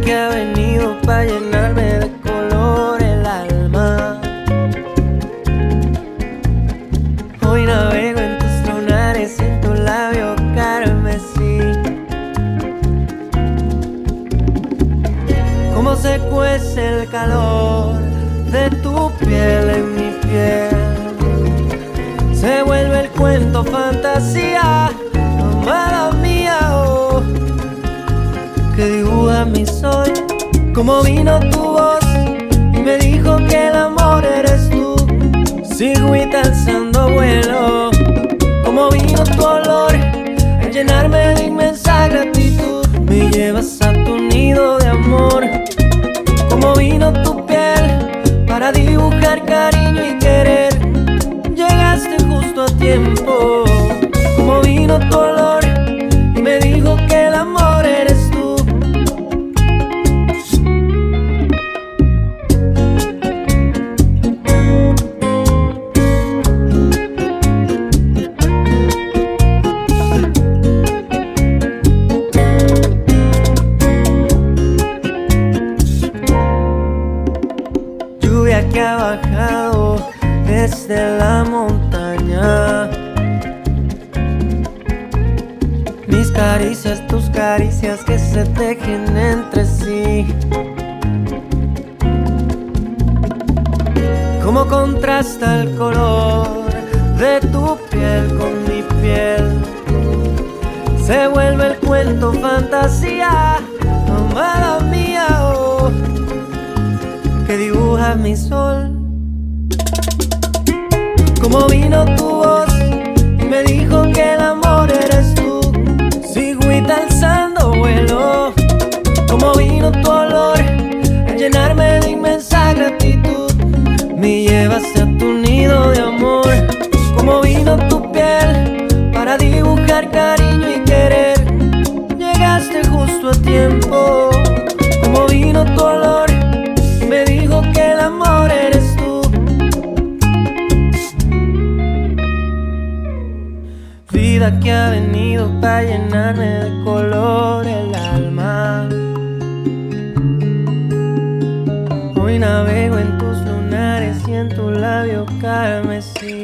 Que ha venido para llenarme de color el alma. Hoy navego en tus lunares, en tu labio carmesí. Cómo se cuece el calor de tu piel en mi piel. Se vuelve el cuento fantasía, amada que dibuja mi sol. Como vino tu voz que ha bajado desde la montaña. Mis caricias, tus caricias que se tejen entre sí. Como contrasta el color de tu piel con mi sol. Como vino tu voz y me dijo que el amor eres tú. Sigo y alzando vuelo. Como vino tu que ha venido para llenarme de color el alma. Hoy navego en tus lunares y en tu labio carmesí.